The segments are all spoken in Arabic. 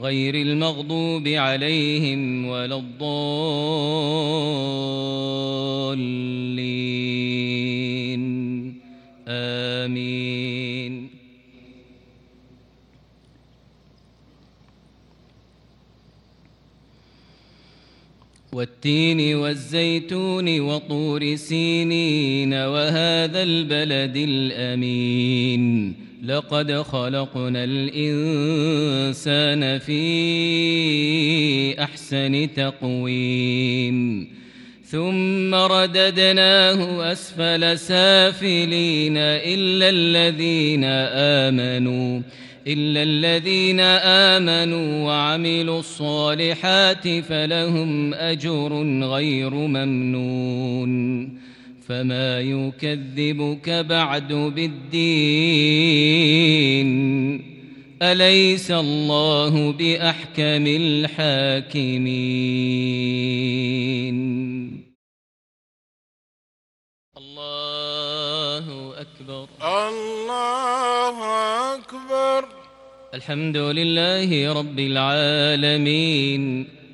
غير المغضوب عليهم ولا الضالين. آمين. والتين والزيتون وطور سينين وهذا البلد الأمين. لقد خلقنا الإنسان في أحسن تقويم. ثم رددناه أسفل سافلين إلا الذين آمنوا إلا الذين آمنوا وعملوا الصالحات فلهم أجر غير ممنون. فما يكذبك بعد بالدين أليس الله بأحكم الحاكمين الله أكبر الله أكبر. الحمد لله رب العالمين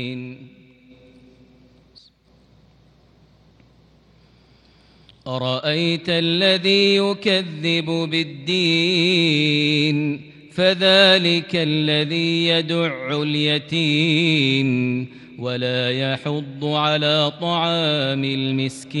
آمين أرأيت الذي يكذب بالدين؟ فذلك الذي يدع اليتيم ولا يحض على طعام المسكين.